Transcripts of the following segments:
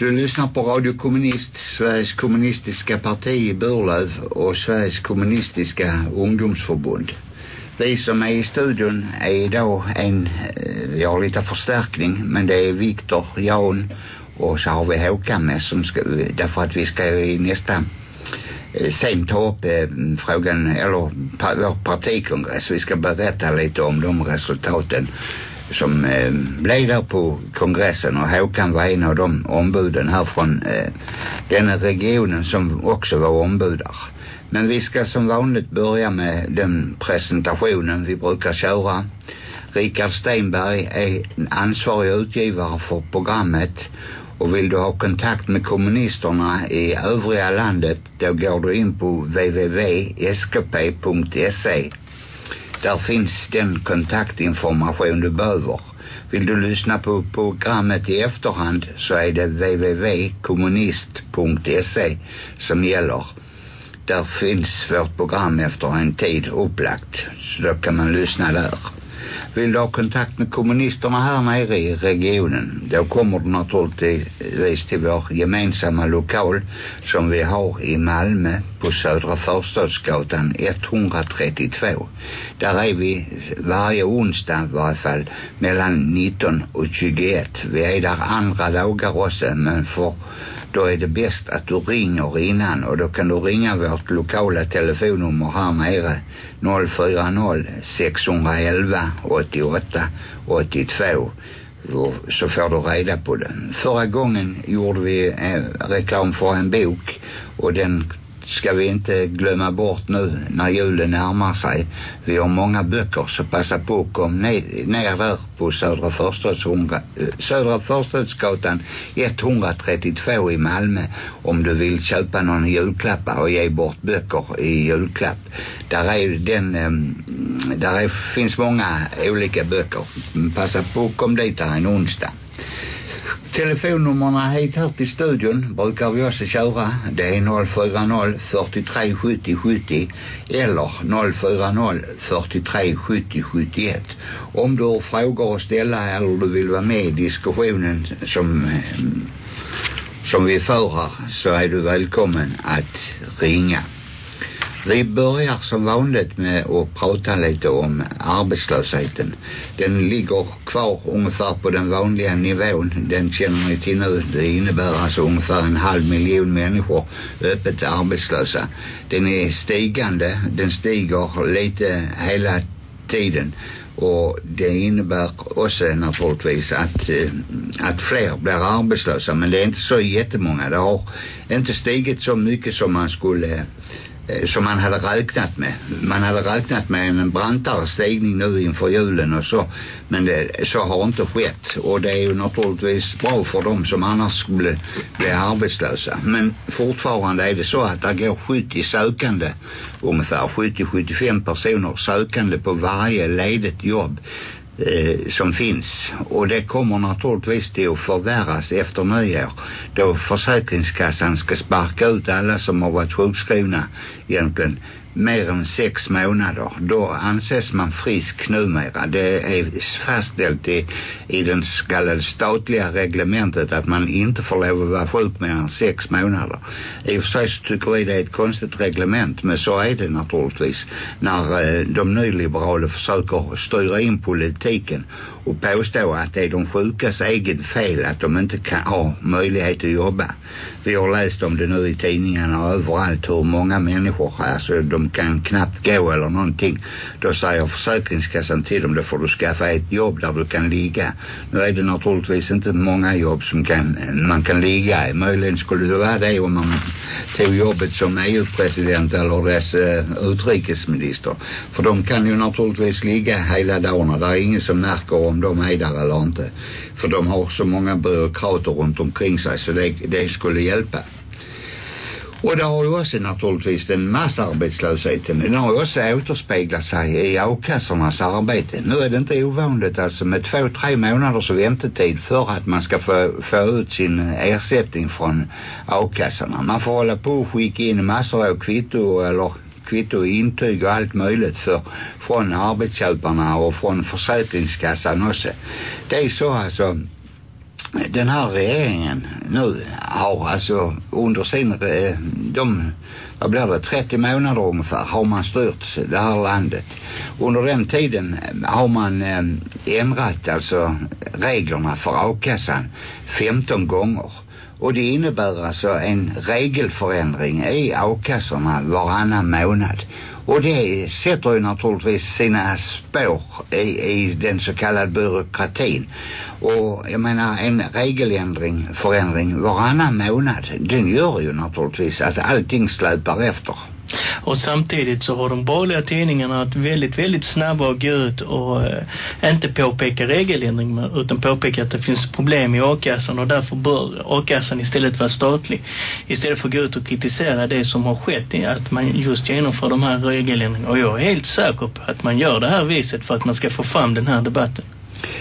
Du lyssnar på Radio Kommunist, Sveriges kommunistiska parti i Burlöv och Sveriges kommunistiska ungdomsförbund. Vi som är i studion är idag en, eh, vi har lite förstärkning, men det är Viktor, Jan och så har vi Håkan med som ska, därför att vi ska i nästa eh, sen ta upp eh, frågan, eller pa, vår partikongress. Vi ska berätta lite om de resultaten som eh, blev där på kongressen och Håkan var en av de ombuden här från eh, denna regionen som också var ombudar. Men vi ska som vanligt börja med den presentationen vi brukar köra. Richard Steinberg är ansvarig utgivare för programmet och vill du ha kontakt med kommunisterna i övriga landet då går du in på www.skp.se där finns den kontaktinformation du behöver. Vill du lyssna på programmet i efterhand så är det www.kommunist.se som gäller. Där finns vårt program efter en tid upplagt. Så då kan man lyssna där. Vill du ha kontakt med kommunisterna här nere i regionen då kommer du naturligtvis till vår gemensamma lokal som vi har i Malmö på Södra Förstadsgatan 132. Där är vi varje onsdag i varje fall mellan 19 och 21. Vi är där andra dagar också men för då är det bäst att du ringer innan och då kan du ringa vårt lokala telefonnummer här nere 040 611 88 82 och så får du reda på det. Förra gången gjorde vi eh, reklam för en bok och den ska vi inte glömma bort nu när julen närmar sig. Vi har många böcker så passa på att kom ner, ner där på Södra, Förstads, eh, Södra Förstadsgatan 132 i Malmö om du vill köpa någon julklappar och ge bort böcker i julklapp. Där är den, ehm, där är, finns många olika böcker. Passa på att kom dit där en onsdag. Telefonnumren hit här till studion brukar vi också köra. Det är 040 43 70 70 eller 040 43 70 71. Om du har frågor att ställa eller du vill vara med i diskussionen som, eh, som vi för här så är du välkommen att ringa. Vi börjar som vanligt med att prata lite om arbetslösheten. Den ligger kvar ungefär på den vanliga nivån. Den känner ni till nu. Det innebär alltså ungefär en halv miljon människor öppet arbetslösa. Den är stigande. Den stiger lite hela tiden och det innebär också naturligtvis att, eh, att fler blir arbetslösa men det är inte så jättemånga det har inte stigit så mycket som man skulle Eh, som man hade räknat med. Man hade räknat med en brantare stigning nu inför julen och så. Men det, så har inte skett. Och det är ju naturligtvis bra för dem som annars skulle bli arbetslösa. Men fortfarande är det så att det går 70 sökande ungefär 70-75 personer sökande på varje ledigt jobb eh, som finns. Och det kommer naturligtvis till att förvärras efter nyår då försäkringskassan ska sparka ut alla som har varit sjukskrivna egentligen mer än sex månader. Då anses man frisk numera. Det är fastställt i, i den så kallade statliga reglementet att man inte får lov att vara sjuk mer än sex månader. I och för sig så tycker vi det är ett konstigt reglement men så är det naturligtvis när eh, de nyliberala försöker styra in politiken och påstå att det är de sjukas eget fel att de inte kan ha möjlighet att jobba. Vi har läst om det nu i tidningarna och överallt hur många människor här, så de kan knappt gå eller någonting. Då säger försäkringskassan till dem då får du skaffa ett jobb där du kan ligga. Nu är det naturligtvis inte många jobb som kan, man kan ligga i. Möjligen skulle det vara det om man tog jobbet som EU-president eller dess uh, utrikesminister. För de kan ju naturligtvis ligga hela dagarna. Det är ingen som märker om de är där eller inte för de har så många byråkrater runt omkring sig så det, det skulle hjälpa och det har ju också naturligtvis den massarbetslösheten. Den har ju också återspeglat sig i avkassornas arbete. Nu är det inte ovanligt alltså med två, tre månaders väntetid för att man ska få, få ut sin ersättning från avkassorna. Man får hålla på och skicka in massor av kvitto eller kvitto och intyg och allt möjligt för, från arbetsköparna och från försäkringskassan också. Det är så alltså den här regeringen nu har alltså under sin, de, vad blir det, 30 månader ungefär har man styrt det här landet. Under den tiden har man eh, ändrat alltså reglerna för a-kassan 15 gånger. Och det innebär alltså en regelförändring i a-kassorna varannan månad. Och det sätter ju naturligtvis sina spår i, i den så kallade byråkratin. Och jag menar en regeländring, förändring varannan månad, den gör ju naturligtvis att allting släpar efter. Och samtidigt så har de borgerliga tidningarna varit väldigt, väldigt snabba att gå ut och eh, inte påpeka regeländringar, utan påpeka att det finns problem i a-kassan och därför bör a-kassan istället vara statlig. Istället för att gå ut och kritisera det som har skett i att man just genomför de här regeländringarna. Och jag är helt säker på att man gör det här viset för att man ska få fram den här debatten.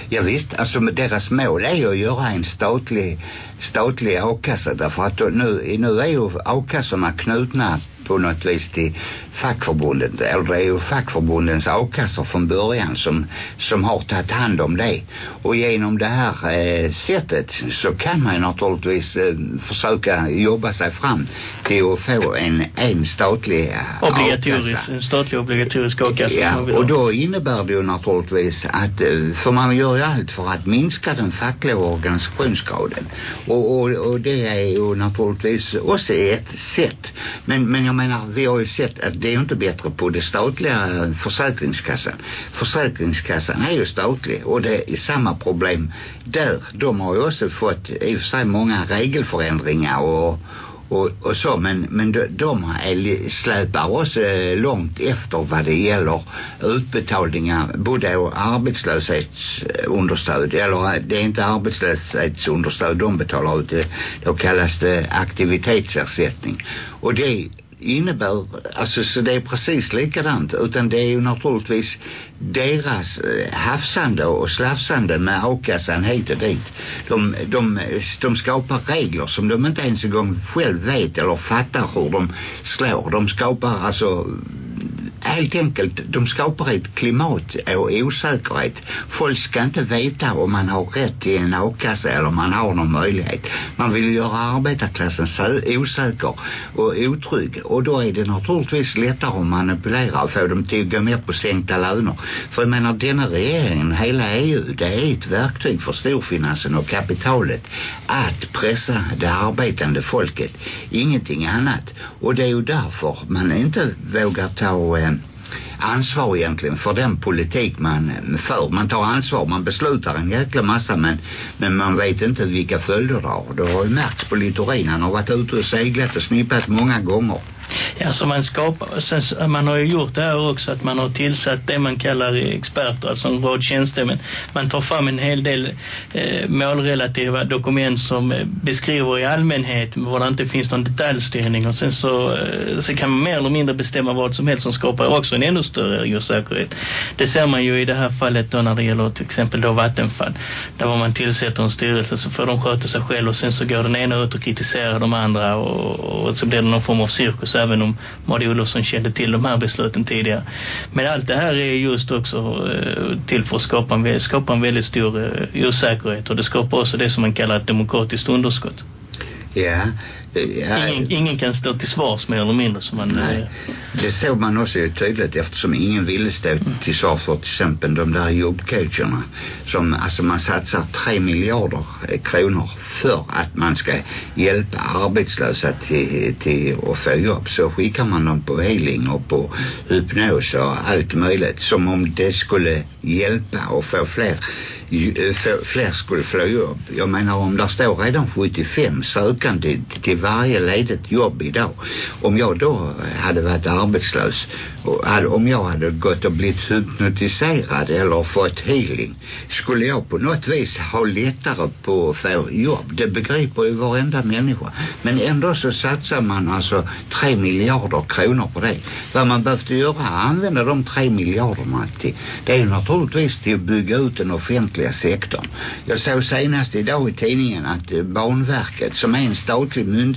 Ja visst, alltså deras mål är ju att göra en statlig statlig a-kassa därför att nu, nu är ju a-kassorna knutna på något vis till fackförbundet eller det är ju fackförbundens a-kassor från början som, som har tagit hand om det och genom det här eh, sättet så kan man naturligtvis eh, försöka jobba sig fram till att få en, en statlig obligatorisk, en statlig obligatorisk a-kassa ja, och då innebär det ju naturligtvis att eh, för man gör ju allt för att minska den fackliga organisationsgraden. Och, och, och det är ju naturligtvis också ett sätt. Men, men jag menar vi har ju sett att det är ju inte bättre på det statliga försäkringskassan. Försäkringskassan är ju statlig och det är samma problem där. De har ju också fått i och för sig många regelförändringar och och, och så men, men de, de är, släpar också eh, långt efter vad det gäller utbetalningar både arbetslöshetsunderstöd eller eh, det är inte arbetslöshetsunderstöd de betalar ut eh, då kallas det aktivitetsersättning. Och det innebär, alltså så det är precis likadant utan det är ju naturligtvis deras eh, hafsande och slafsande med a-kassan hit och dit. De, de, de skapar regler som de inte ens en gång själv vet eller fattar hur de slår. De skapar alltså helt enkelt, de skapar ett klimat och osäkerhet. Folk ska inte veta om man har rätt till en a-kassa eller om man har någon möjlighet. Man vill göra arbetarklassen osäker och otrygg och då är det naturligtvis lättare att manipulera och få dem till att gå med på sänkta löner. För jag menar, denna regeringen, hela EU, det är ett verktyg för storfinansen och kapitalet att pressa det arbetande folket. Ingenting annat. Och det är ju därför man inte vågar ta eh, ansvar egentligen för den politik man eh, för. Man tar ansvar, man beslutar en jäkla massa men, men man vet inte vilka följder det har. Det har ju märkts på Littorin. Han har varit ute och seglat och snippat många gånger. Ja, så man skapar, sen, man har ju gjort det här också att man har tillsatt det man kallar experter, alltså en rad tjänstemän. Man tar fram en hel del eh, målrelativa dokument som eh, beskriver i allmänhet var det inte finns någon detaljstyrning och sen så, eh, så kan man mer eller mindre bestämma vad som helst som skapar också en ännu större djursäkerhet. Det ser man ju i det här fallet då när det gäller till exempel då Vattenfall. Där var man tillsätter en styrelse så får de sköta sig själv och sen så går den ena ut och kritiserar de andra och, och så blir det någon form av cirkus även om Maud Olofsson kände till de här besluten tidigare. Men allt det här är just också eh, till för att skapa en, skapa en väldigt stor eh, osäkerhet och det skapar också det som man kallar ett demokratiskt underskott. Ja, ingen, ingen kan stå till svars mer eller mindre som man... Nej, eh, det såg man också tydligt eftersom ingen ville stå mm. till svars för till exempel de där jobbcoacherna som alltså man satsar tre miljarder eh, kronor för att man ska hjälpa arbetslösa till, till att få jobb så skickar man dem på healing och på hypnos och allt möjligt som om det skulle hjälpa och få fler fler skulle få jobb. Jag menar om där står redan 75 sökande till varje ledigt jobb idag. Om jag då eh, hade varit arbetslös och hade, om jag hade gått och blivit hypnotiserad eller fått healing skulle jag på något vis ha lättare på att få jobb. Det begriper ju varenda människa. Men ändå så satsar man alltså tre miljarder kronor på det. Vad man behövde göra, använda de tre miljarderna till, det är ju naturligtvis till att bygga ut den offentliga sektorn. Jag såg senast idag i tidningen att eh, Banverket som är en statlig myndighet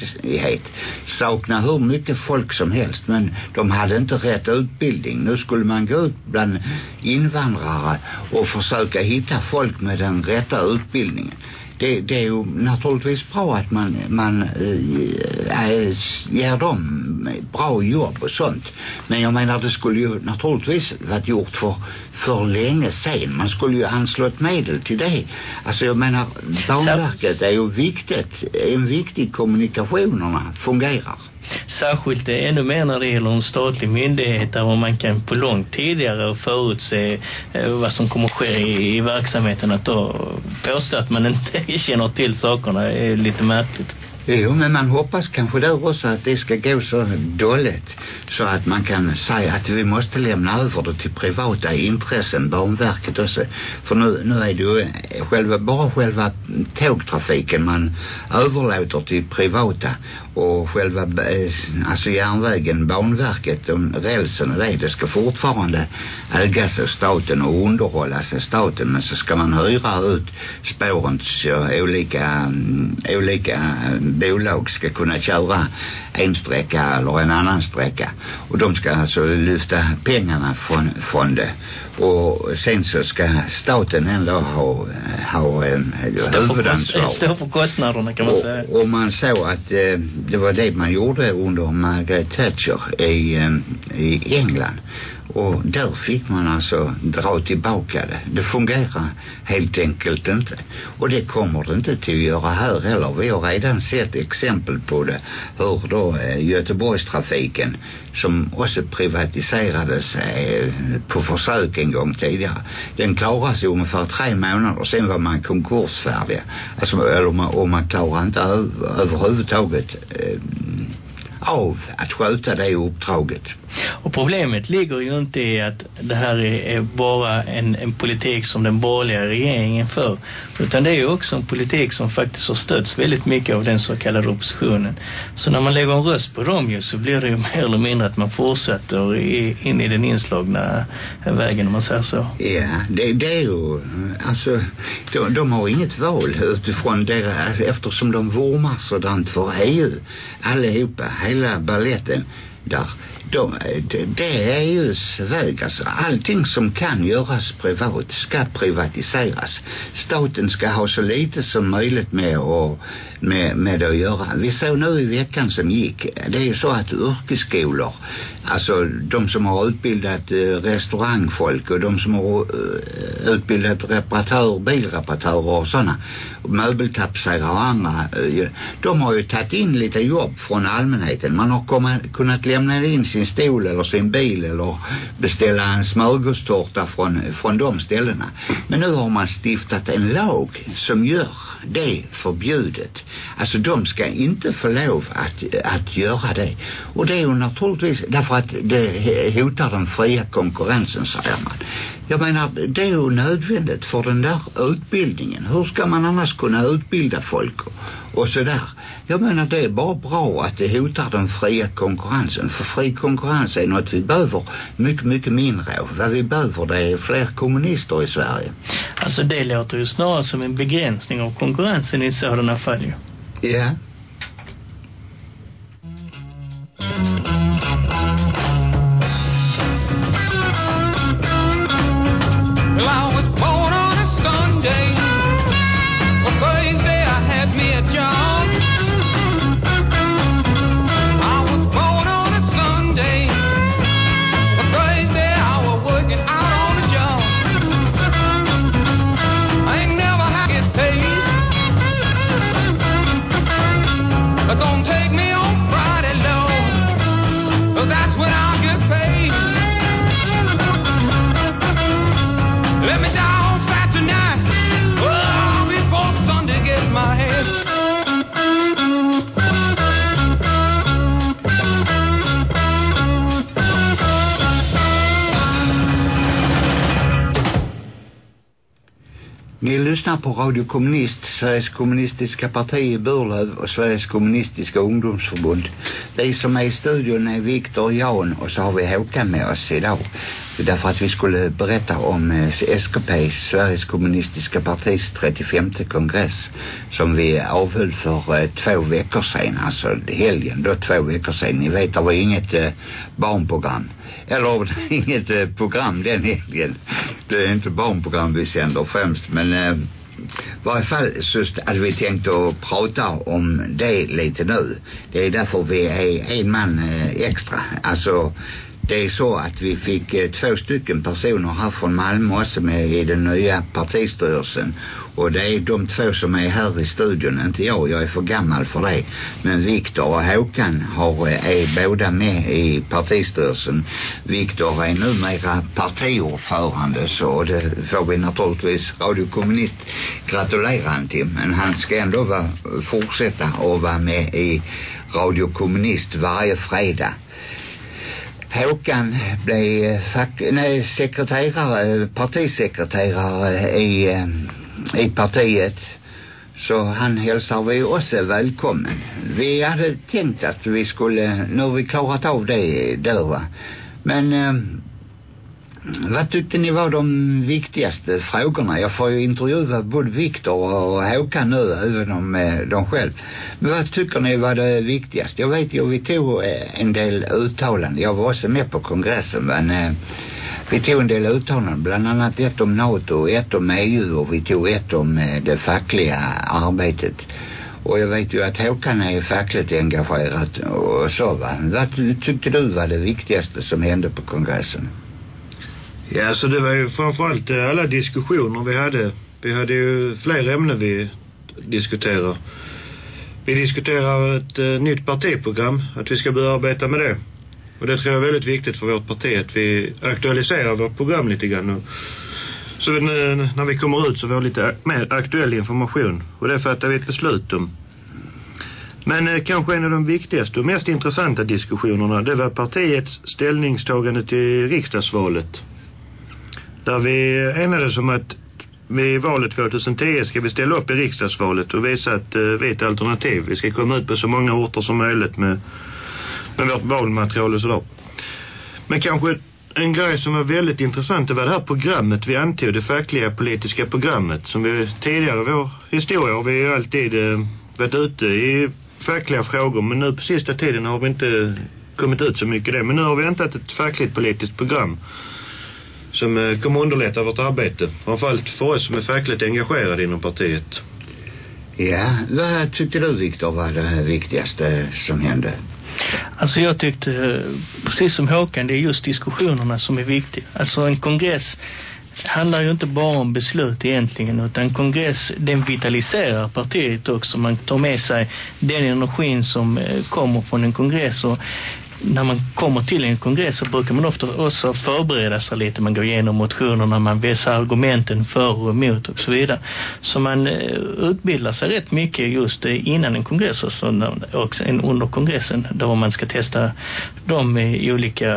sakna hur mycket folk som helst men de hade inte rätt utbildning. Nu skulle man gå ut bland invandrare och försöka hitta folk med den rätta utbildningen det, det är ju naturligtvis bra att man, man äh, ger dem bra jobb och sånt. Men jag menar det skulle ju naturligtvis varit gjort för, för länge sen. Man skulle ju anslått medel till det. Alltså jag menar Banverket är ju viktigt. En viktig kommunikationerna fungerar. Särskilt det ännu mer när det gäller en statlig myndighet där man kan på långt tidigare förutse eh, vad som kommer att ske i, i verksamheten. Att då påstå att man inte känner till sakerna är lite märkligt. Jo, men man hoppas kanske då också att det ska gå så dåligt så att man kan säga att vi måste lämna över det till privata intressen, Banverket också. För nu, nu är det ju eh, själva, bara själva tågtrafiken man överlåter till privata och själva eh, alltså järnvägen, Banverket de rälsen och det, det ska fortfarande ägas av staten och underhållas av staten. Men så ska man hyra ut spåren så olika, mm, olika eh, bolag ska kunna köra en sträcka eller en annan sträcka. Och de ska alltså lyfta pengarna från, från det och sen så ska staten ändå ha, ha en huvudansvar. Stå för kostnaderna kan man och, säga. Och man såg att eh, det var det man gjorde under Margaret Thatcher i, eh, i England. Och där fick man alltså dra tillbaka det. Det fungerar helt enkelt inte. Och det kommer det inte till att göra här heller. Vi har redan sett exempel på det. Hur då eh, Göteborgstrafiken som också privatiserades eh, på försök en gång tidigare. Den klarade sig ungefär tre månader. Sen var man konkursfärdig. Alltså, eller man, och man klarade inte överhuvudtaget eh, av att sköta det uppdraget. Och problemet ligger ju inte i att det här är, bara en, en politik som den borgerliga regeringen för. Utan det är ju också en politik som faktiskt har stötts väldigt mycket av den så kallade oppositionen. Så när man lägger en röst på dem ju så blir det ju mer eller mindre att man fortsätter i, in i den inslagna vägen om man säger så. Ja, det, det är ju alltså de, de har inget val utifrån deras, eftersom de vurmar sådant för EU allihopa, hela balletten där de, det, det är ju väg alltså. Allting som kan göras privat ska privatiseras. Staten ska ha så lite som möjligt med, och, med, med det att göra. Vi såg nu i veckan som gick det är ju så att yrkesskolor alltså de som har utbildat eh, restaurangfolk och de som har eh, utbildat reparatör, bilreparatörer och sådana möbeltapsare och andra eh, de har ju tagit in lite jobb från allmänheten. Man har kommit, kunnat lämna in sin stol eller sin bil eller beställa en smörgåstårta från, från de ställena. Men nu har man stiftat en lag som gör det förbjudet. Alltså de ska inte få lov att, att göra det. Och det är ju naturligtvis därför att det hotar den fria konkurrensen säger man. Jag menar det är ju nödvändigt för den där utbildningen. Hur ska man annars kunna utbilda folk och, och sådär? Jag menar det är bara bra att det hotar den fria konkurrensen. För fri konkurrens är något vi behöver mycket mycket mindre av. Vad vi behöver det är fler kommunister i Sverige. Alltså det låter ju snarare som en begränsning av konkurrensen i sådana fall ju. Ja Radio Kommunist, Sveriges kommunistiska parti i Burlöv och Sveriges kommunistiska ungdomsförbund. Vi som är i studion är Viktor Jan och så har vi Håkan med oss idag. Därför att vi skulle berätta om eh, SKP, Sveriges kommunistiska partis 35 kongress som vi avhöll för eh, två veckor sedan, alltså helgen då två veckor sedan. Ni vet, det var inget eh, barnprogram eller inget program den helgen det är inte barnprogram vi sänder främst men i varje fall så hade vi tänkt att prata om det lite nu. Det är därför vi är en man øh, extra. Alltså det är så att vi fick eh, två stycken personer här från Malmö som är i den nya partistyrelsen. Och det är de två som är här i studion. Inte jag, jag är för gammal för det. Men Viktor och Håkan har, eh, är båda med i partistyrelsen. Viktor är numera partiordförande så det får vi naturligtvis Radio Kommunist gratulera han till. Men han ska ändå vara, fortsätta att vara med i Radio Kommunist varje fredag. Håkan blev fack, nej, sekreterare, partisekreterare i, eh, i partiet. Så han hälsar vi också välkommen. Vi hade tänkt att vi skulle, nu har vi klarat av det där va. Men eh, vad tyckte ni var de viktigaste frågorna? Jag får ju intervjua både Viktor och Håkan nu, även om eh, de själv. Men vad tycker ni var det viktigaste? Jag vet ju, vi tog eh, en del uttalanden. Jag var också med på kongressen, men eh, vi tog en del uttalanden, bland annat ett om NATO och ett om EU och vi tog ett om eh, det fackliga arbetet. Och jag vet ju att Håkan är fackligt engagerad och så va. Vad tyckte du var det viktigaste som hände på kongressen? Ja, så det var ju framförallt eh, alla diskussioner vi hade. Vi hade ju fler ämnen vi diskuterade. Vi diskuterar ett eh, nytt partiprogram, att vi ska börja arbeta med det. Och det tror jag är väldigt viktigt för vårt parti att vi aktualiserar vårt program lite grann. Och så nu, eh, när vi kommer ut så får vi lite mer aktuell information. Och det fattar vi ett beslut om. Men eh, kanske en av de viktigaste och mest intressanta diskussionerna det var partiets ställningstagande till riksdagsvalet. Där vi enades om att vid valet 2010 ska vi ställa upp i riksdagsvalet och visa att eh, vi är ett alternativ. Vi ska komma ut på så många orter som möjligt med, med vårt valmaterial och sådär. Men kanske en grej som var väldigt intressant det var det här programmet vi antog, det fackliga politiska programmet som vi tidigare i vår historia har vi ju alltid eh, varit ute i fackliga frågor men nu på sista tiden har vi inte kommit ut så mycket det. Men nu har vi väntat ett fackligt politiskt program som eh, kommer underlätta vårt arbete. Framförallt för oss som är fackligt engagerade inom partiet. Ja, vad tyckte du Viktor var det viktigaste som hände? Alltså jag tyckte, precis som Håkan, det är just diskussionerna som är viktiga. Alltså en kongress handlar ju inte bara om beslut egentligen utan kongress den vitaliserar partiet också. Man tar med sig den energin som eh, kommer från en kongress och när man kommer till en kongress så brukar man ofta också förbereda sig lite. Man går igenom motionerna, man vässar argumenten för och emot och så vidare. Så man eh, utbildar sig rätt mycket just eh, innan en kongress och, så, under kongressen där man ska testa de eh, olika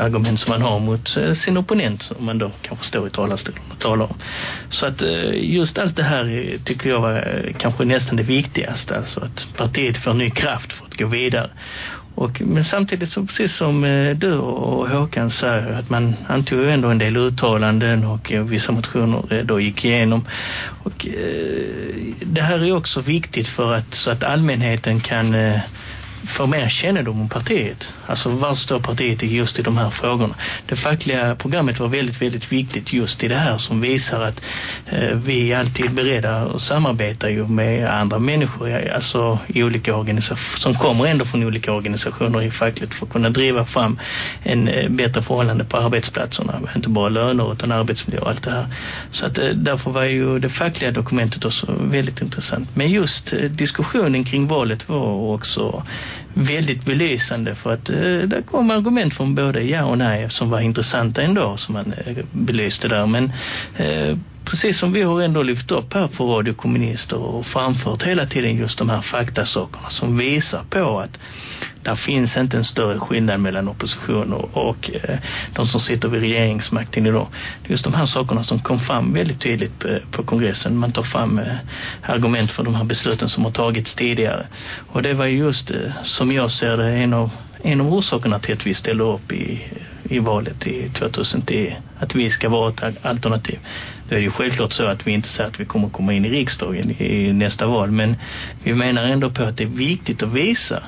argument som man har mot sin opponent som man då kanske står i talarstolen och talar om. Så att just allt det här tycker jag var kanske nästan det viktigaste. Alltså att partiet får ny kraft för att gå vidare. Och, men samtidigt så precis som eh, du och Håkan säger att man antog ju ändå en del uttalanden och eh, vissa motioner eh, då gick igenom. Och eh, det här är också viktigt för att så att allmänheten kan eh, få mer kännedom om partiet. Alltså var står partiet just i de här frågorna. Det fackliga programmet var väldigt, väldigt viktigt just i det här som visar att eh, vi är alltid beredda att samarbeta ju med andra människor alltså i olika organisationer som kommer ändå från olika organisationer i fackligt för att kunna driva fram en eh, bättre förhållande på arbetsplatserna. Inte bara löner utan arbetsmiljö och allt det här. Så att eh, därför var ju det fackliga dokumentet också väldigt intressant. Men just eh, diskussionen kring valet var också väldigt belysande för att eh, där kom argument från både ja och nej som var intressanta ändå som man eh, belyste där. Men eh, precis som vi har ändå lyft upp här på Radio Kommunister och framfört hela tiden just de här faktasakerna som visar på att där finns inte en större skillnad mellan opposition och, och eh, de som sitter vid regeringsmakten idag. Det är just de här sakerna som kom fram väldigt tydligt på, på kongressen. Man tar fram eh, argument för de här besluten som har tagits tidigare. Och det var just, eh, som jag ser det, en av, en av orsakerna till att vi ställde upp i, i valet i 2010. Att vi ska vara ett alternativ. Det är ju självklart så att vi inte säger att vi kommer komma in i riksdagen i nästa val. Men vi menar ändå på att det är viktigt att visa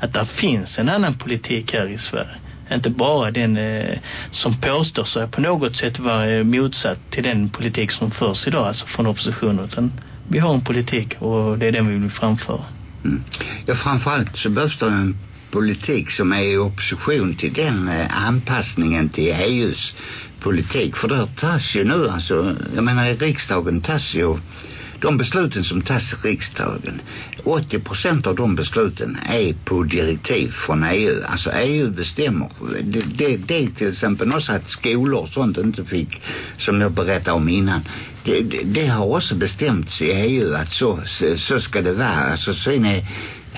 att det finns en annan politik här i Sverige. Inte bara den eh, som påstår sig på något sätt vara eh, motsatt till den politik som förs idag, alltså från oppositionen. Utan vi har en politik och det är den vi vill framföra. Mm. Ja, framförallt så behövs det en politik som är i opposition till den eh, anpassningen till EUs politik. För det tas ju nu alltså, jag menar i riksdagen tas ju de besluten som tas i riksdagen 80 procent av de besluten är på direktiv från EU alltså EU bestämmer. Det, det, det är till exempel också att skolor och sånt inte fick som jag berättade om innan. Det, det, det har också bestämts i EU att så, så, så ska det vara. Alltså sen är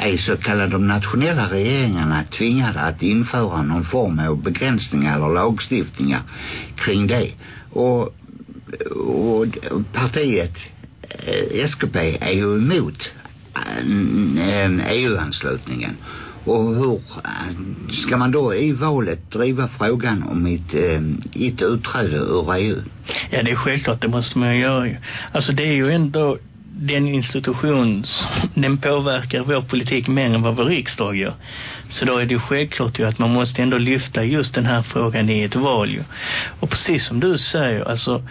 är så kallade de nationella regeringarna tvingade att införa någon form av begränsningar eller lagstiftningar kring det. Och, och partiet Eh, SKP är ju emot eh, eh, EU-anslutningen och hur ska man då i valet driva frågan om ett, ett utträde ur EU? Ja, det är självklart, det måste man göra ju. Alltså det är ju ändå den institution den påverkar vår politik mer än vad vår riksdag gör. Så då är det självklart ju att man måste ändå lyfta just den här frågan i ett val ju. Och precis som du säger, alltså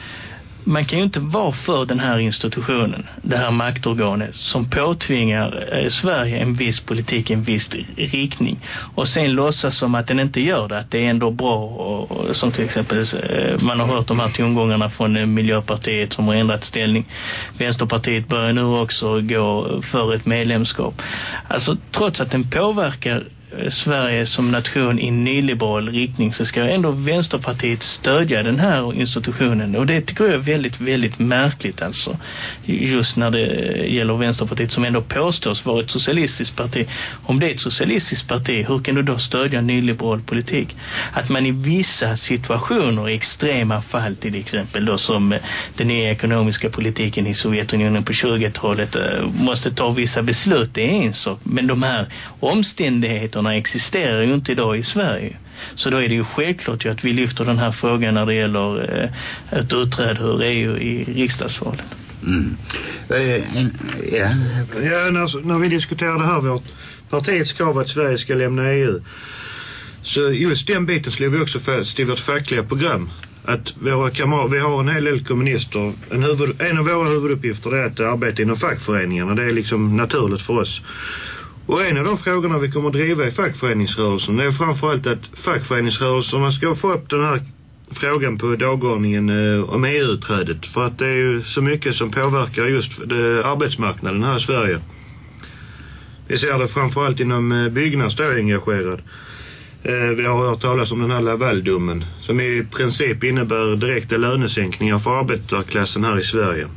man kan ju inte vara för den här institutionen, det här maktorganet som påtvingar eh, Sverige en viss politik, en viss riktning och sen låtsas som att den inte gör det, att det är ändå bra och, och som till exempel eh, man har hört de här tongångarna från eh, Miljöpartiet som har ändrat ställning. Vänsterpartiet börjar nu också gå för ett medlemskap. Alltså trots att den påverkar Eh, Sverige som nation i nyliberal riktning så ska ändå Vänsterpartiet stödja den här institutionen. Och det tycker jag är väldigt, väldigt märkligt alltså. Just när det gäller Vänsterpartiet som ändå påstås vara ett socialistiskt parti. Om det är ett socialistiskt parti hur kan du då stödja nyliberal politik? Att man i vissa situationer i extrema fall till exempel då som eh, den nya ekonomiska politiken i Sovjetunionen på 20-talet eh, måste ta vissa beslut det är en sak. Men de här omständigheterna möjligheterna existerar ju inte idag i Sverige. Så då är det ju självklart ju att vi lyfter den här frågan när det gäller eh, ett utträde ur EU i riksdagsvalet. Mm. Eh, ja. ja när, när vi diskuterade här vårt partiets krav att Sverige ska lämna EU så just den biten slog vi också fast i vårt fackliga program att våra kamrater, vi har en hel del kommunister en, huvud, en av våra huvuduppgifter är att arbeta inom fackföreningarna det är liksom naturligt för oss och en av de frågorna vi kommer att driva i fackföreningsrörelsen är framförallt att fackföreningsrörelserna ska få upp den här frågan på dagordningen eh, om EU-utträdet. För att det är ju så mycket som påverkar just det, arbetsmarknaden här i Sverige. Vi ser det framförallt inom eh, byggnads då engagerad. Eh, vi har hört talas om den här Lavaldomen som i princip innebär direkta lönesänkningar för arbetarklassen här i Sverige.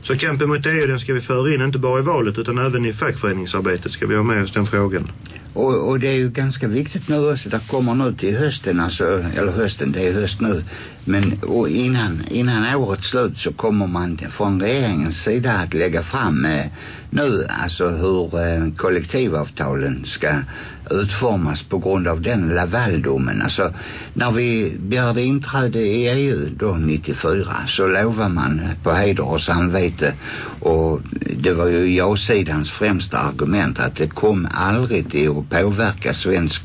Så kampen mot EU den ska vi föra in inte bara i valet utan även i fackföreningsarbetet ska vi ha med oss den frågan. Och, och det är ju ganska viktigt nu också. Det kommer nu till hösten alltså, eller hösten, det är höst nu. Men och innan, innan årets slut så kommer man från regeringens sida att lägga fram eh, nu alltså hur eh, kollektivavtalen ska utformas på grund av den Lavaldomen. Alltså när vi begärde inträde i EU då 94 så lovade man på heder och samvete och det var ju ja-sidans främsta argument att det kom aldrig till påverka svensk,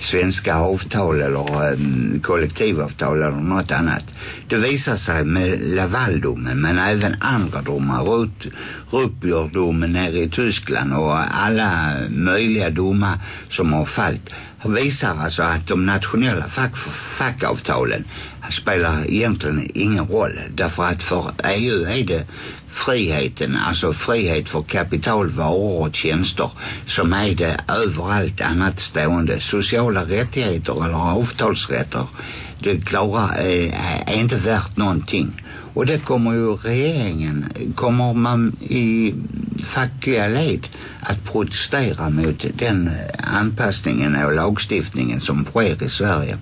svenska avtal eller um, kollektivavtal eller något annat. Det visar sig med Lavaldomen men även andra domar, Rut, Rutbjördomen nere i Tyskland och alla möjliga domar som har fallit visar alltså att de nationella fack, fackavtalen spelar egentligen ingen roll därför att för EU är det friheten, alltså frihet för kapital, varor och tjänster som är det överallt annat stående. Sociala rättigheter eller avtalsrätter det klara eh, är inte värt någonting. Och det kommer ju regeringen, kommer man i fackliga led att protestera mot den eh, anpassningen och lagstiftningen som sker i Sverige.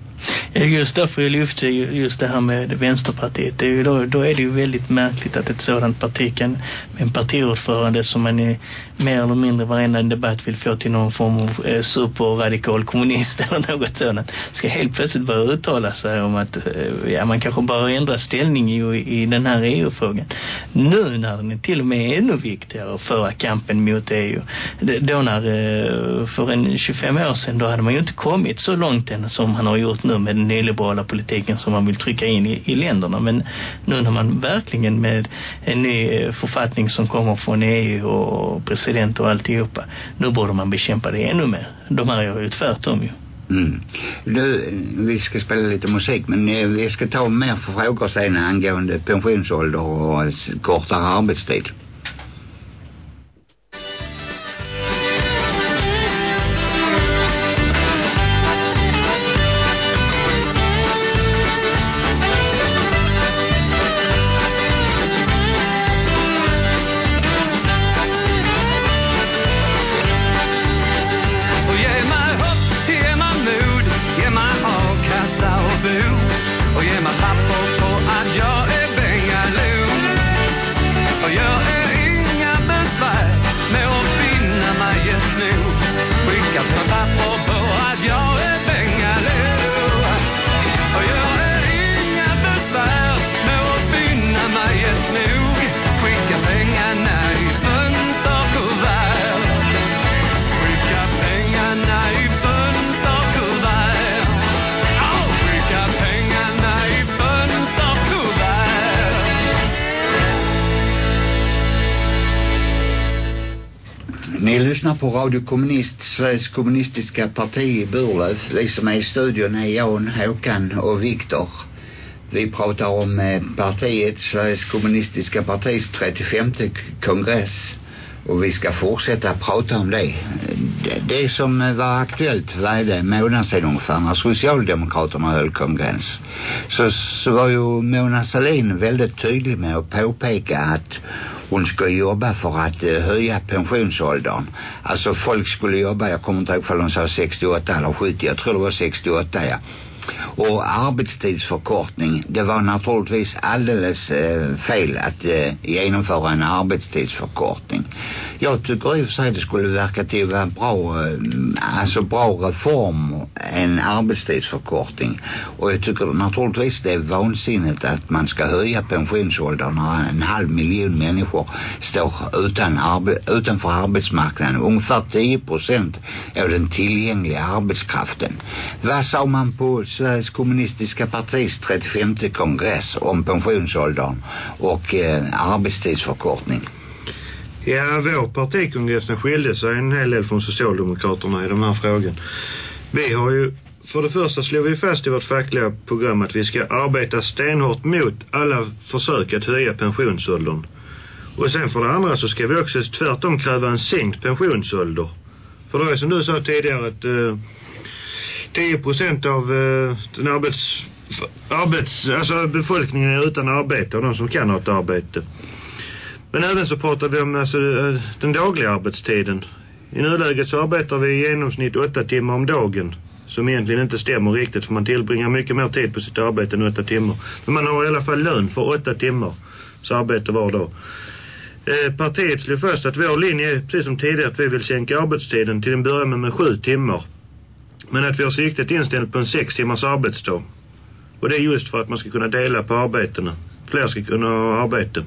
Eh, just därför jag lyfte just det här med Vänsterpartiet. Det är ju då, då är det ju väldigt märkligt att ett sådant parti kan, en partiordförande som man är mer eller mindre varenda debatt vill få till någon form av eh, superradikal kommunist eller något sådant, ska helt plötsligt börja uttala sig om att eh, ja, man kanske bara ändrar ställning i, i den här EU-frågan. Nu när den är till och med ännu viktigare för föra kampen mot EU. Då när, eh, för en 25 år sedan, då hade man ju inte kommit så långt än som man har gjort nu med den nyliberala politiken som man vill trycka in i, i länderna. Men nu när man verkligen med en ny eh, författning som kommer från EU och president och alltihopa, nu borde man bekämpa det ännu mer. De här gör ju tvärtom ju. Mm. Du, vi ska spela lite musik men eh, vi ska ta mer frågor sen angående pensionsålder och kortare arbetstid. Lyssnar på Radio Kommunist, Sveriges kommunistiska parti i Burlöv. Vi som är i studion är Jan, Håkan och Viktor. Vi pratar om eh, partiet, Sveriges kommunistiska partis 35 kongress. Och vi ska fortsätta prata om det. Det, det som eh, var aktuellt var varje månad sedan ungefär när Socialdemokraterna höll kongress. Så, så var ju Mona Sahlin väldigt tydlig med att påpeka att hon ska jobba för att eh, höja pensionsåldern. Alltså folk skulle jobba, jag kommer inte ihåg om de sa 68 eller 70, jag tror det var 68 ja. Och arbetstidsförkortning, det var naturligtvis alldeles eh, fel att eh, genomföra en arbetstidsförkortning. Jag tycker i och för sig det skulle verka till vara bra, eh, alltså bra reform, en arbetstidsförkortning. Och jag tycker naturligtvis det är vansinnigt att man ska höja pensionsåldern när en halv miljon människor står utan arbe utanför arbetsmarknaden. Ungefär 10 procent av den tillgängliga arbetskraften. Vad sa man på Sveriges kommunistiska partis 35 kongress om pensionsåldern och eh, arbetstidsförkortning. Ja, vår partikongress skilde sig en hel del från Socialdemokraterna i de här frågan. Vi har ju, för det första slog vi fast i vårt fackliga program att vi ska arbeta stenhårt mot alla försök att höja pensionsåldern. Och sen för det andra så ska vi också tvärtom kräva en sänkt pensionsålder. För det är som du sa tidigare att eh, 10 procent av uh, den arbets, arbets, alltså befolkningen är utan arbete och de som kan ha ett arbete. Men även så pratar vi om alltså, eh, den dagliga arbetstiden. I nuläget så arbetar vi i genomsnitt åtta timmar om dagen. Som egentligen inte stämmer riktigt för man tillbringar mycket mer tid på sitt arbete än åtta timmar. Men man har i alla fall lön för åtta timmar så arbete var dag. Eh, partiet slår fast att vår linje är precis som tidigare att vi vill sänka arbetstiden till en början med, med sju timmar. Men att vi har siktet inställt på en sex timmars arbetsdag. Och det är just för att man ska kunna dela på arbetena. Fler ska kunna ha arbete.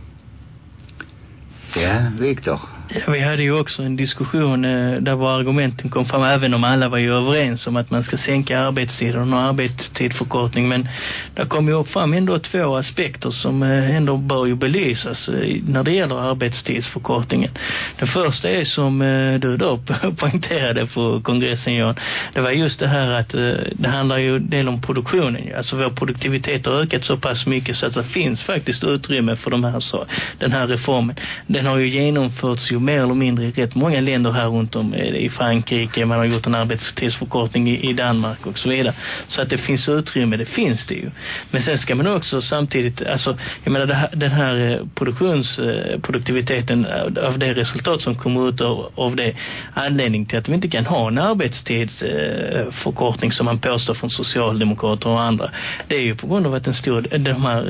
Ja, Viktor. Ja, vi hade ju också en diskussion eh, där var argumenten kom fram även om alla var ju överens om att man ska sänka arbetstiden och arbetstidförkortning men där kom ju fram ändå två aspekter som eh, ändå bör ju belysas eh, när det gäller arbetstidsförkortningen. Den första är som eh, du då poängterade på kongressen Jan, det var just det här att eh, det handlar ju del om produktionen. Alltså vår produktivitet har ökat så pass mycket så att det finns faktiskt utrymme för de här, så, den här reformen. Den har ju genomförts ju mer eller mindre i rätt många länder här runt om eh, i Frankrike. Man har gjort en arbetstidsförkortning i, i Danmark och så vidare. Så att det finns utrymme, det finns det ju. Men sen ska man också samtidigt, alltså jag menar här, den här eh, produktionsproduktiviteten eh, av det resultat som kommer ut av, av det anledning till att vi inte kan ha en arbetstidsförkortning som man påstår från socialdemokrater och andra. Det är ju på grund av att den stor, de här,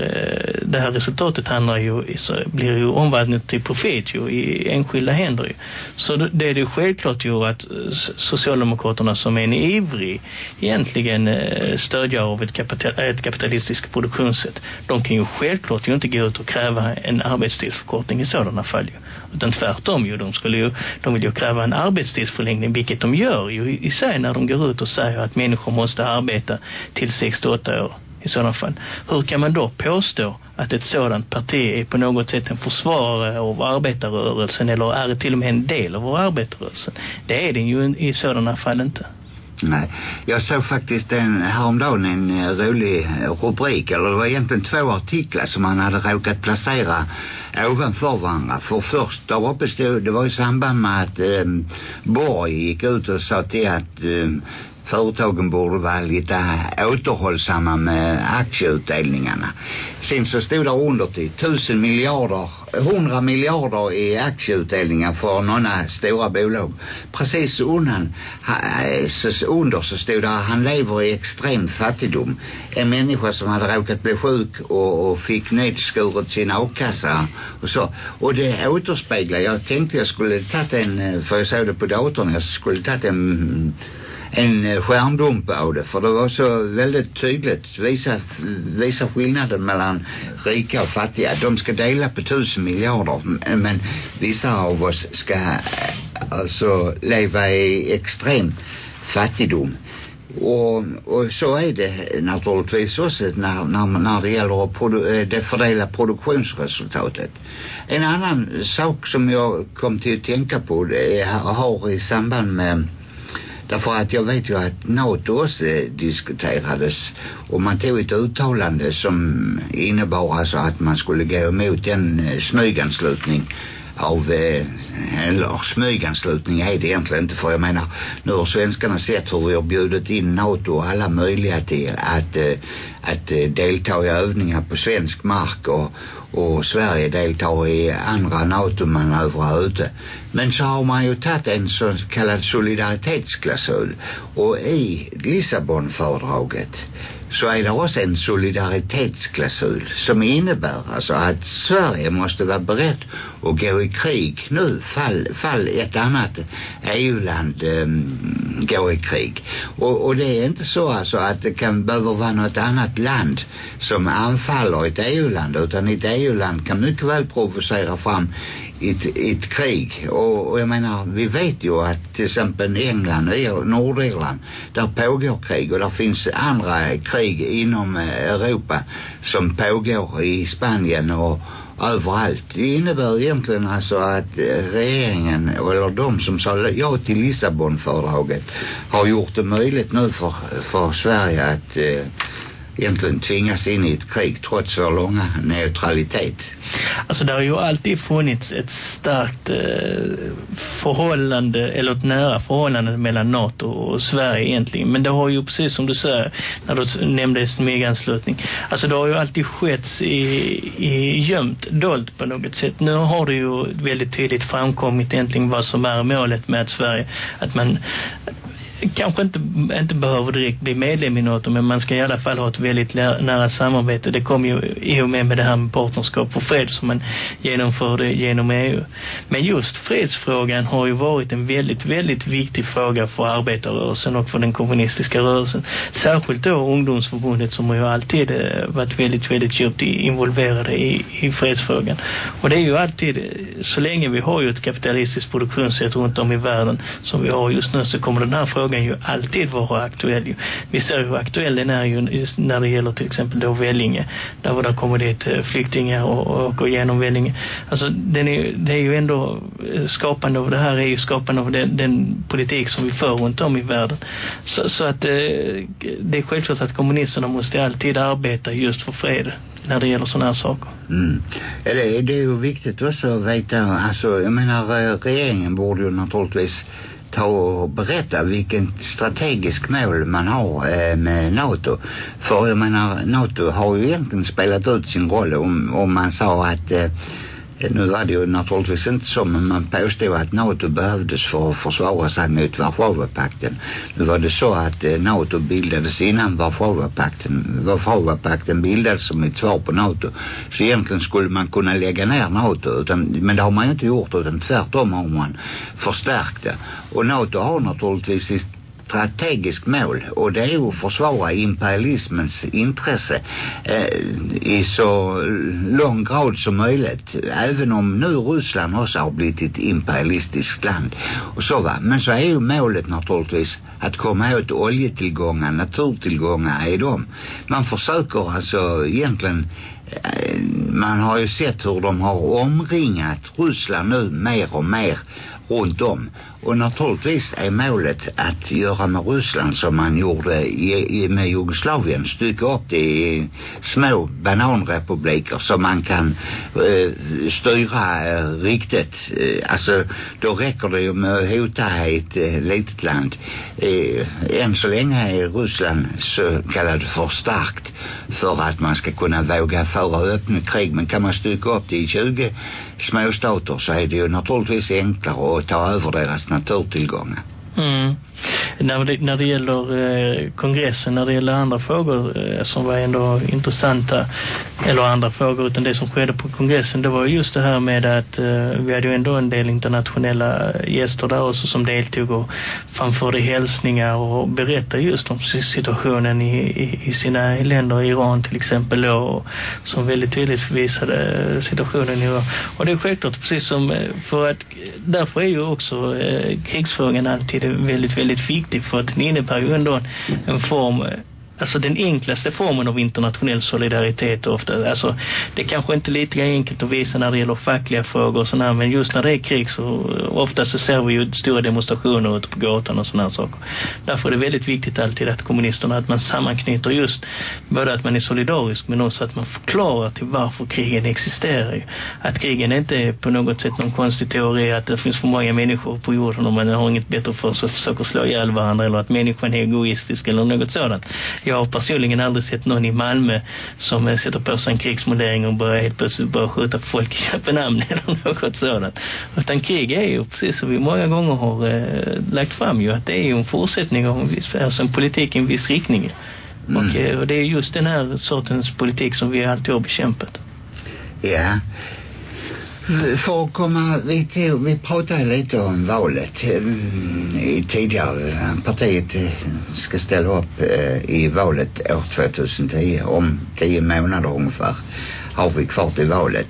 det här resultatet handlar ju, så blir ju omvandlat till profit ju i enskild enskilda händer ju. Så det är det självklart ju att eh, Socialdemokraterna som är en ivrig egentligen eh, stödjare av ett, kapital, eh, ett kapitalistiskt produktionssätt. De kan ju självklart ju inte gå ut och kräva en arbetstidsförkortning i sådana fall ju. Utan tvärtom ju, de skulle ju, de vill ju kräva en arbetstidsförlängning, vilket de gör ju i sig när de går ut och säger att människor måste arbeta till 68 år i sådana fall. Hur kan man då påstå att ett sådant parti är på något sätt en försvarare av arbetarrörelsen eller är till och med en del av vår arbetarrörelsen? Det är den ju i sådana fall inte. Nej, jag såg faktiskt en, häromdagen en eh, rolig rubrik, eller det var egentligen två artiklar som man hade råkat placera ovanför varandra. För först där uppe stod, det var i samband med att eh, Borg gick ut och sa till att eh, företagen borde vara lite återhållsamma med aktieutdelningarna. Sen så stod det under till tusen miljarder, hundra miljarder i aktieutdelningar för några stora bolag. Precis undan, så under så stod det han lever i extrem fattigdom. En människa som hade råkat bli sjuk och, och fick nedskuret sin avkassa och så. Och det återspeglar, jag tänkte jag skulle tagit en, eh, för jag såg det på datorn, jag skulle tagit en en eh, skärmdump av det för det var så väldigt tydligt. Visa, visa skillnaden mellan rika och fattiga. De ska dela på tusen miljarder men vissa av oss ska eh, alltså leva i extrem fattigdom. Och, och så är det naturligtvis också när, när, när det gäller att produ eh, det fördela produktionsresultatet. En annan sak som jag kom till att tänka på det är, har i samband med Därför att jag vet ju att NATO också diskuterades. Och man tog ett uttalande som innebar alltså att man skulle gå emot en eh, smyganslutning av eh, eller smyganslutning är det egentligen inte för jag menar nu har svenskarna sett hur vi har bjudit in NATO och alla möjliga till att, eh, att eh, delta i övningar på svensk mark och, och Sverige deltar i andra NATO-manövrar ute. Men så har man ju tagit en så kallad solidaritetsklausul och i Lissabonfördraget så är det också en solidaritetsklausul som innebär alltså att Sverige måste vara berett att gå i krig nu fall, fall ett annat EU-land um, går i krig. Och, och det är inte så alltså att det kan behöva vara något annat land som anfaller ett EU-land utan ett EU-land kan mycket väl provocera fram ett, ett krig och, och jag menar vi vet ju att till exempel England och Nordirland där pågår krig och där finns andra krig inom eh, Europa som pågår i Spanien och överallt. Det innebär egentligen alltså att eh, regeringen eller de som sa ja till Lissabonfördraget har gjort det möjligt nu för, för Sverige att eh, egentligen tvingas in i ett krig trots vår långa neutralitet. Alltså det har ju alltid funnits ett starkt eh, øh, förhållande eller ett nära förhållande mellan NATO och Sverige egentligen. Men det har ju precis som du säger när du nämnde smyganslutning. Alltså det har ju alltid skett i, i gömt, dolt på något sätt. Nu har det ju väldigt tydligt framkommit egentligen vad som är målet med Sverige. Att man kanske inte, inte behöver direkt bli medlem i NATO men man ska i alla fall ha ett väldigt nära samarbete. Det kom ju i och med med det här med partnerskap för fred som man genomförde genom EU. Men just fredsfrågan har ju varit en väldigt, väldigt viktig fråga för arbetarrörelsen och för den kommunistiska rörelsen. Särskilt då ungdomsförbundet som har ju alltid eh, varit väldigt, väldigt djupt involverade i, i fredsfrågan. Och det är ju alltid, eh, så länge vi har ju ett kapitalistiskt produktionssätt runt om i världen som vi har just nu så kommer den här frågan frågan ju alltid vara aktuell. Ju. Vi ser hur aktuell den är ju när det gäller till exempel då Vällinge. Där var det kommer dit eh, flyktingar och, och går igenom Vällinge. Alltså den är, det är ju ändå eh, skapande av det här är ju skapande av den, den politik som vi för runt om i världen. Så, så att eh, det är självklart att kommunisterna måste alltid arbeta just för fred när det gäller sådana här saker. Mm. Det, det är ju viktigt också att veta, alltså jag menar regeringen borde ju naturligtvis ta och berätta vilken strategisk mål man har eh, med NATO. För jag menar, NATO har ju egentligen spelat ut sin roll om, om man sa att eh, nu var det ju naturligtvis inte så, men man påstod att NATO behövdes för att försvara sig mot Warszawapakten. Nu var det så att øh, NATO bildades innan Warszawapakten. Warszawapakten bildades som ett svar på NATO. Så egentligen skulle man kunna lägga ner NATO, utan, men det har man ju inte gjort, utan tvärtom har man förstärkt det. Och NATO har naturligtvis strategiskt mål och det är att försvara imperialismens intresse eh, i så lång grad som möjligt. Även om nu Ryssland också har blivit ett imperialistiskt land och så va. Men så är ju målet naturligtvis att komma åt oljetillgångar naturtillgångar i dem. Man försöker alltså egentligen eh, man har ju sett hur de har omringat Ryssland nu mer och mer runt om. Och naturligtvis är målet att göra med Ryssland som man gjorde i, i, med Jugoslavien. Stycka upp det i små bananrepubliker som man kan eh, styra eh, riktigt. Eh, alltså då räcker det ju med att hota ett eh, litet land. Eh, än så länge är Ryssland så kallat för starkt för att man ska kunna våga föra öppna krig. Men kan man stycka upp det i 20 småstater så är det ju naturligtvis enklare att ta över deras naturtillgångar. Mm. När det, när det gäller eh, kongressen, när det gäller andra frågor eh, som var ändå intressanta, eller andra frågor utan det som skedde på kongressen, det var just det här med att eh, vi hade ju ändå en del internationella eh, gäster där också som deltog och framförde hälsningar och berättade just om situationen i, i, i sina länder, Iran till exempel då, och som väldigt tydligt visade eh, situationen i Iran. Och det är självklart, precis som eh, för att därför är ju också eh, krigsfrågan alltid väldigt, väldigt väldigt viktig för att den innebär ju ändå en form alltså den enklaste formen av internationell solidaritet ofta. Alltså det kanske inte är lite enkelt att visa när det gäller fackliga frågor och sådär, men just när det är krig så ofta så ser vi ju stora demonstrationer ute på gatan och sådana saker. Därför är det väldigt viktigt alltid att kommunisterna, att man sammanknyter just både att man är solidarisk men också att man förklarar till varför krigen existerar. Att krigen inte är på något sätt någon konstig teori att det finns för många människor på jorden och man har inget bättre för sig att försöka slå ihjäl varandra eller att människan är egoistisk eller något sådant. Jag har personligen aldrig sett någon i Malmö som eh, sätter på sig en krigsmodering och börjar helt plötsligt börja skjuta på folk i Köpenhamn eller något sådant. Utan krig är ju, precis som vi många gånger har eh, lagt fram ju, att det är ju en fortsättning av en, viss, alltså en politik i en viss riktning. Mm. Och, eh, och det är just den här sortens politik som vi alltid har bekämpat. Ja, för att komma, vi, tog vi pratade lite om valet mm, i tidigare. Partiet ska ställa upp eh, i valet år 2010. Om tio månader ungefär har vi kvar till valet.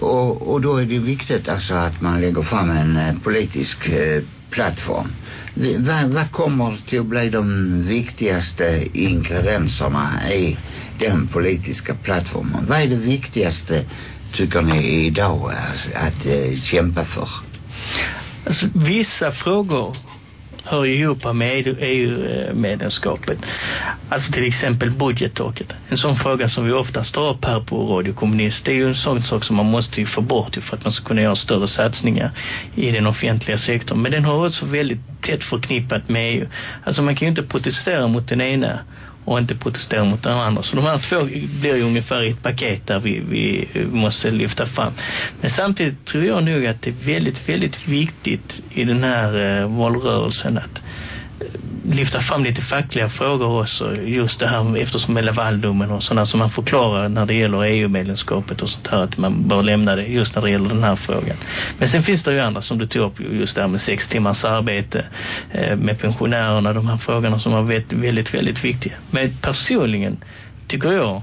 Och, eh, och då är det viktigt alltså att man lägger fram en eh, politisk plattform. Vad, vad kommer till att bli de viktigaste ingredienserna i den politiska plattformen? Vad är det viktigaste tycker ni idag att, att eh, kämpa för? Alltså, vissa frågor hör ihop med EU-medlemskapet. Eh, alltså till exempel budgettaket. En sån fråga som vi ofta står upp här på Radio Kommunist. Det är ju en sån sak som man måste ju få bort för att man ska kunna göra större satsningar i den offentliga sektorn. Men den har också väldigt tätt förknippat med EU. Alltså man kan ju inte protestera mot den ena och inte protestera mot den andra. Så de här två blir ju ungefär ett paket där vi, vi måste lyfta fram. Men samtidigt tror jag nog att det är väldigt, väldigt viktigt i den här eh, valrörelsen att lyfta fram lite fackliga frågor också. Just det här eftersom med Lavaldomen och sådana som man förklarar när det gäller EU-medlemskapet och sånt här att man bör lämna det just när det gäller den här frågan. Men sen finns det ju andra som du tog upp just det här med sex timmars arbete eh, med pensionärerna, de här frågorna som var väldigt, väldigt viktiga. Men personligen tycker jag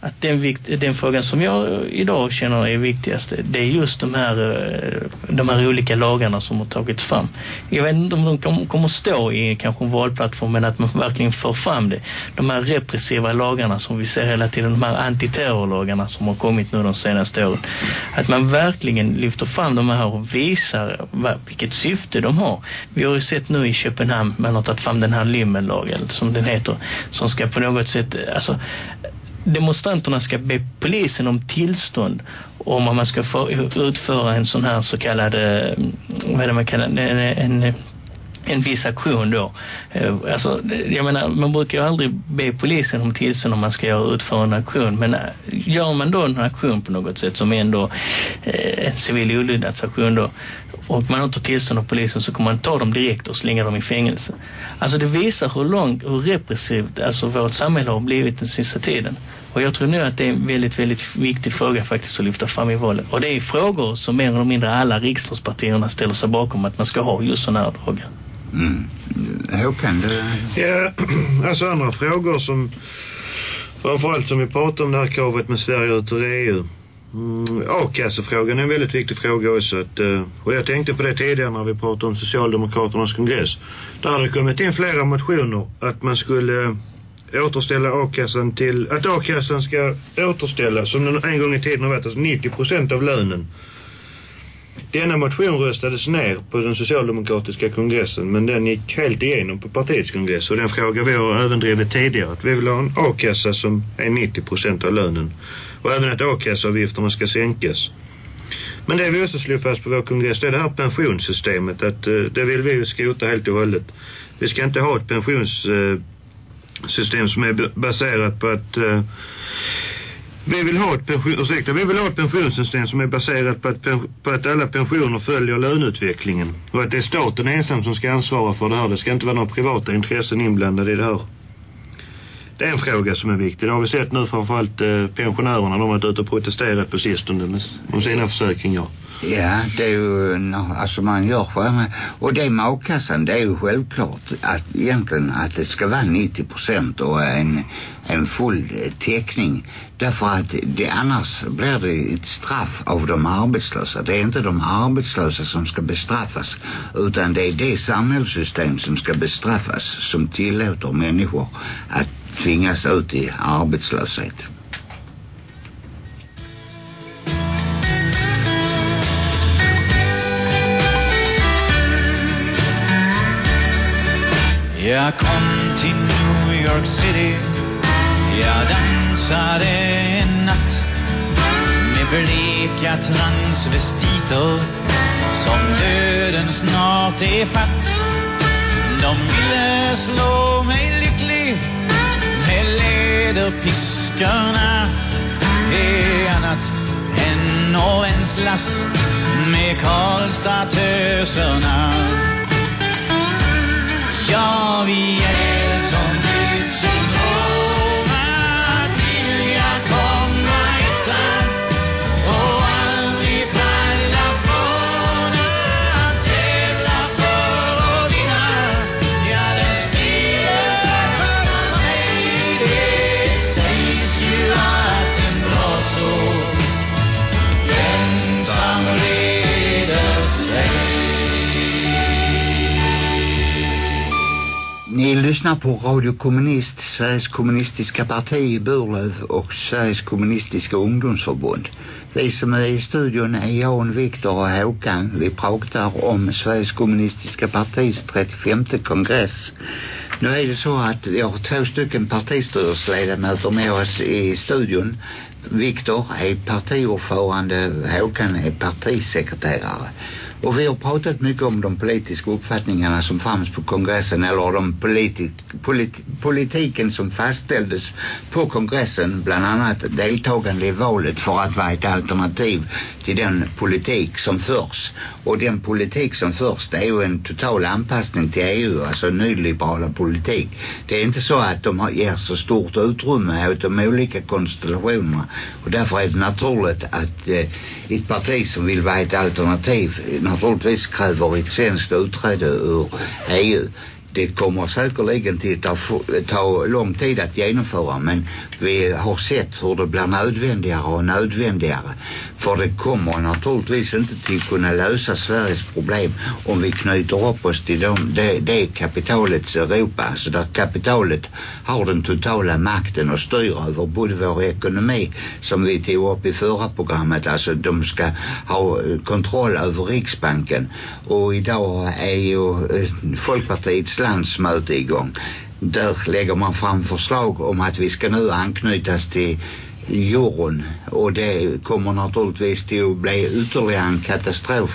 att den, vikt, den frågan som jag idag känner är viktigast det är just de här, eh, de här olika lagarna som har tagits fram. Jag vet inte om de kommer, kommer stå i kanske en valplattform men att man verkligen får fram det. De här repressiva lagarna som vi ser hela tiden, de här antiterrorlagarna som har kommit nu de senaste åren. Att man verkligen lyfter fram de här och visar vad, vilket syfte de har. Vi har ju sett nu i Köpenhamn man har tagit fram den här limmellagen som den heter som ska på något sätt, alltså demonstranterna ska be polisen om tillstånd om man ska få utföra en sån här så kallad, eh, vad är det man kallar en, en en viss aktion då. Eh, alltså, jag menar, man brukar ju aldrig be polisen om tillstånd om man ska göra utföra en aktion. Men eh, gör man då en aktion på något sätt som ändå eh, en civil olydnadsaktion då och man har inte tillstånd av polisen så kommer man ta dem direkt och slänga dem i fängelse. Alltså det visar hur långt hur repressivt alltså vårt samhälle har blivit den sista tiden. Och jag tror nu att det är en väldigt, väldigt viktig fråga faktiskt att lyfta fram i valet. Och det är frågor som mer eller mindre alla riksdagspartierna ställer sig bakom att man ska ha just sådana här dagar. Mm. Håkan, det... Ja, alltså andra frågor som framförallt som vi pratar om det här kravet med Sverige ut ur EU. Mm, A-kassefrågan är en väldigt viktig fråga också. Att, uh, och jag tänkte på det tidigare när vi pratade om Socialdemokraternas kongress. Där hade kommit in flera motioner att man skulle återställa A-kassan till, att A-kassan ska återställas som den en gång i tiden har varit, alltså 90 procent av lönen. Denna motion röstades ner på den socialdemokratiska kongressen men den gick helt igenom på partiets kongress och den frågan vi har även drivit tidigare att vi vill ha en A-kassa som är 90 procent av lönen och även att A-kassaavgifterna ska sänkas. Men det vi också slog fast på vår kongress det är det här pensionssystemet att eh, det vill vi skrota helt och hållet. Vi ska inte ha ett pensionssystem eh, system som är baserat på att uh, vi vill ha ett pension, ursäkta, vi vill ha ett pensionssystem som är baserat på att, på att alla pensioner följer löneutvecklingen. Och att det är staten ensam som ska ansvara för det här. Det ska inte vara några privata intressen inblandade i det här. Det är en fråga som är viktig. Det har vi sett nu framförallt eh, pensionärerna. De har varit ute och protesterat på sistone med, om sina försäkringar. Ja, det är ju, alltså man gör själv. Och det med a-kassan, det är ju självklart att egentligen att det ska vara 90 procent och en, en full täckning. Därför att det annars blir det ett straff av de arbetslösa. Det är inte de arbetslösa som ska bestraffas utan det är det samhällssystem som ska bestraffas som tillåter människor att tvingas ut i arbetslöshet. Jag kom till New York City. Jag dansade en natt Med bleka transvestiter Som döden snart är fatt. De ville slå mig lycklig. Fiskarna Är annat än Årens Med Karlstad-töserna. Ja, vi är lyssnar på Radio Kommunist, Sveriges kommunistiska parti i Burlöv och Sveriges kommunistiska ungdomsförbund. Vi som är i studion är Jan, Viktor och Håkan. Vi pratar om Sveriges kommunistiska partis 35 kongress. Nu är det så att vi har två stycken partistyrelseledamöter med oss i studion. Viktor är partiordförande, Håkan är partisekreterare. Och vi har pratat mycket om de politiska uppfattningarna som fanns på kongressen eller de politik, polit, politiken som fastställdes på kongressen bland annat deltagande i valet för att vara ett alternativ till den politik som förs. Och den politik som förs det är ju en total anpassning till EU alltså nyliberala politik. Det är inte så att de har, ger så stort utrymme åt de olika konstellationerna. Och därför är det naturligt att eh, ett parti som vill vara ett alternativ naturligtvis kräver ett svenskt utträde ur EU det kommer säkerligen till att ta, ta lång tid att genomföra men vi har sett hur det blir nödvändigare och nödvändigare för det kommer naturligtvis inte till kunna lösa Sveriges problem om vi knyter upp oss till dem, det, det kapitalets Europa. Alltså där kapitalet har den totala makten och styr över både vår ekonomi som vi tog upp i förra programmet. Alltså de ska ha eh, kontroll över Riksbanken. Och idag är ju eh, Folkpartiets landsmöte igång där lägger man fram förslag om att vi ska nu anknytas till euron och det kommer naturligtvis till att bli ytterligare en katastrof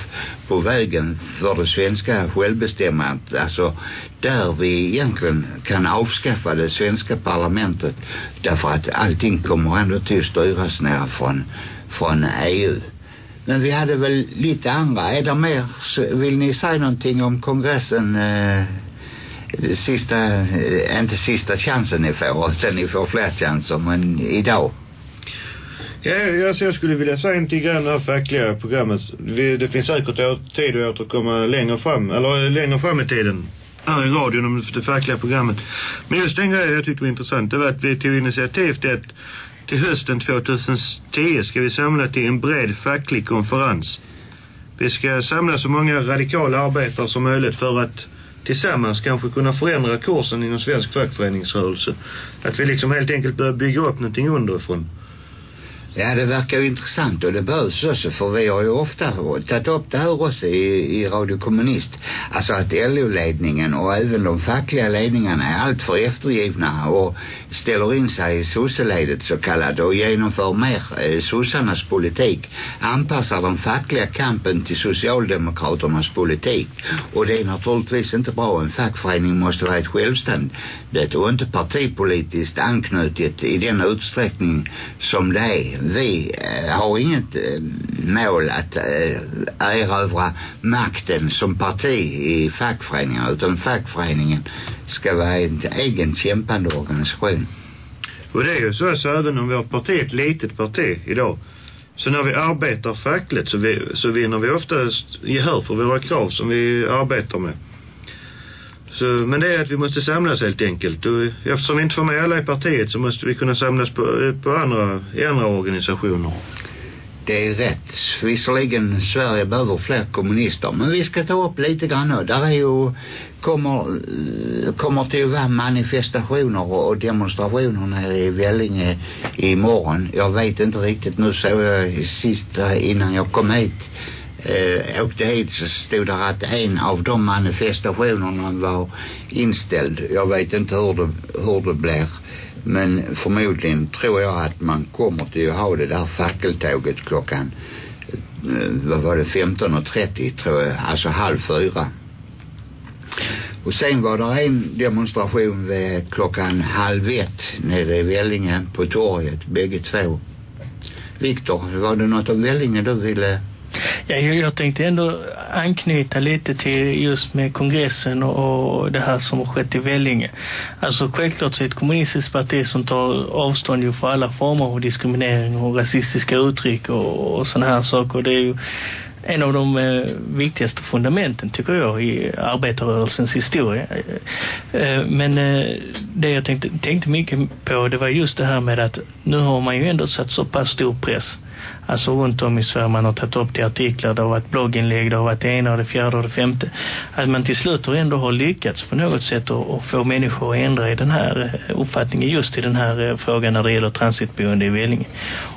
på vägen för det svenska självbestämmandet. Alltså där vi egentligen kan avskaffa det svenska parlamentet därför att allting kommer ändå till att styras ner från, från EU. Men vi hade väl lite andra. Är det mer, så vill ni säga någonting om kongressen eh, sista, eh, inte sista chansen ni får, utan ni får fler chanser, men idag. Ja, alltså jag skulle vilja säga till grann det här fackliga programmet. Vi, det finns säkert tid att återkomma längre fram, eller eh, längre fram i tiden. Här i radion om det fackliga programmet. Men just den grejen jag tyckte var intressant, det var att vi tog initiativ till att till hösten 2010 ska vi samla till en bred facklig konferens. Vi ska samla så många radikala arbetare som möjligt för att tillsammans kanske kunna förändra kursen inom svensk fackföreningsrörelse. Att vi liksom helt enkelt börjar bygga upp någonting underifrån. Ja, det verkar ju intressant och det behövs också för vi har ju ofta tagit upp det här också i, i Radio Kommunist. Alltså att LO-ledningen och även de fackliga ledningarna är alltför eftergivna och ställer in sig i sosseledet så kallat och genomför mer eh, sossarnas politik. Anpassar den fackliga kampen till socialdemokraternas politik. Och det är naturligtvis inte bra. En fackförening måste vara ett självständigt och inte partipolitiskt anknutet i den utsträckning som det är vi eh, har inget eh, mål att eh, erövra makten som parti i fackföreningen utan fackföreningen ska vara en egen kämpande organisation. Och det är ju så, så även om vårt parti är ett litet parti idag. Så när vi arbetar fackligt så, vi, så vinner vi oftast gehör för våra krav som vi arbetar med. Så, men det är att vi måste samlas helt enkelt. Och eftersom vi inte får med alla i partiet så måste vi kunna samlas på, eh, på andra, i andra organisationer. Det är rätt. Visserligen Sverige behöver fler kommunister. Men vi ska ta upp lite grann nu. Där är ju, kommer, eh, kommer till att vara manifestationer och demonstrationer nere i Vellinge imorgon. Jag vet inte riktigt. Nu såg jag sist eh, innan jag kom hit eh, åkte hit så stod det att en av de manifestationerna var inställd. Jag vet inte hur det, hur det blir. Men förmodligen tror jag att man kommer till att ha det där fackeltåget klockan eh, vad var det 15.30 tror jag, alltså halv fyra. Och sen var det en demonstration vid klockan halv ett nere i Vellinge på torget, bägge två. Viktor, var det något om Vellinge du ville Ja, jag, jag tänkte ändå anknyta lite till just med kongressen och, och det här som har skett i Vellinge. Alltså självklart så är ett kommunistiskt parti som tar avstånd ju för alla former av diskriminering och rasistiska uttryck och, och sådana här saker. Det är ju en av de eh, viktigaste fundamenten tycker jag i arbetarrörelsens historia. Eh, men eh, det jag tänkte, tänkte mycket på det var just det här med att nu har man ju ändå satt så pass stor press alltså runt om i Sverige man har tagit upp till artiklar, det har varit blogginlägg, det har varit det ena och det fjärde och det femte. Att man till slut ändå har lyckats på något sätt att, att få människor att ändra i den här eh, uppfattningen just i den här eh, frågan när det gäller transitboende i Vellinge.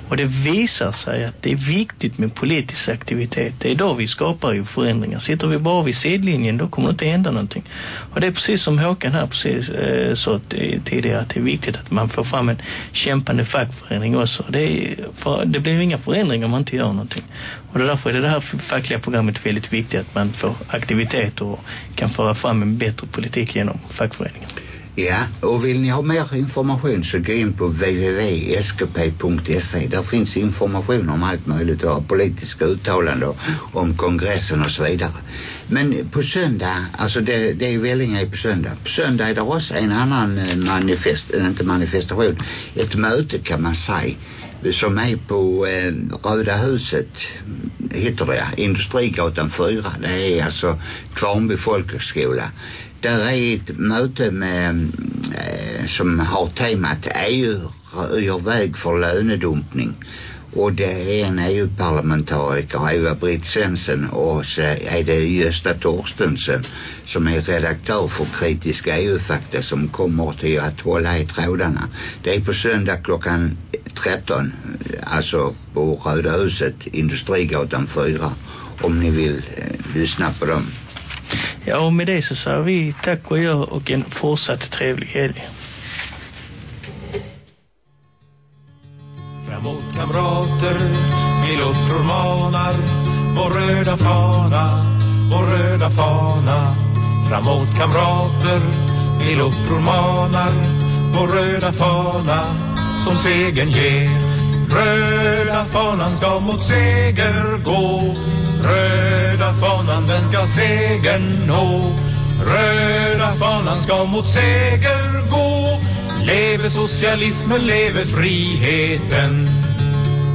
Och det visar sig att det är viktigt med politisk aktivitet. Det är då vi skapar ju förändringar. Sitter vi bara vid sidlinjen då kommer det inte hända någonting. Och det är precis som Håkan här precis eh, sa tidigare att det är viktigt att man får fram en kämpande fackförening också. Det, är, för, det blir ju inga förändringar om man inte gör någonting. Och därför är det, det här fackliga programmet väldigt viktigt att man får aktivitet och kan föra fram en bättre politik genom fackföreningen. Ja, och vill ni ha mer information så gå in på www.skp.se. Där finns information om allt möjligt och politiska uttalanden om kongressen och så vidare. Men på söndag, alltså det, det är Vellinge på söndag. På söndag är det också en annan eh, manifest, inte manifestation, ett möte kan man säga som är på eh, Röda huset heter det, Industrigatan 4 det är alltså Kvarnby folkhögskola. Där är ett möte med eh, som har temat EU gör väg för lönedumpning och det är en EU-parlamentariker Eva-Britt Svensson och så är det Gösta Torstensen som är redaktör för kritiska EU-fakta som kommer till att hålla i trådarna. Det är på söndag klockan 13 alltså på Röda huset Industrigatan 4 om ni vill eh, lyssna på dem. Ja, och med det så säger vi tack och gör och en fortsatt trevlig helg. Kamrater, vi uppror manar vår röda fana, vår röda fana. Framåt kamrater, vi uppror manar vår röda fana som segern ger. Röda fanan ska mot seger gå. Röda fanan den ska segern nå. Röda fanan ska mot seger gå. Leve socialismen, leve friheten.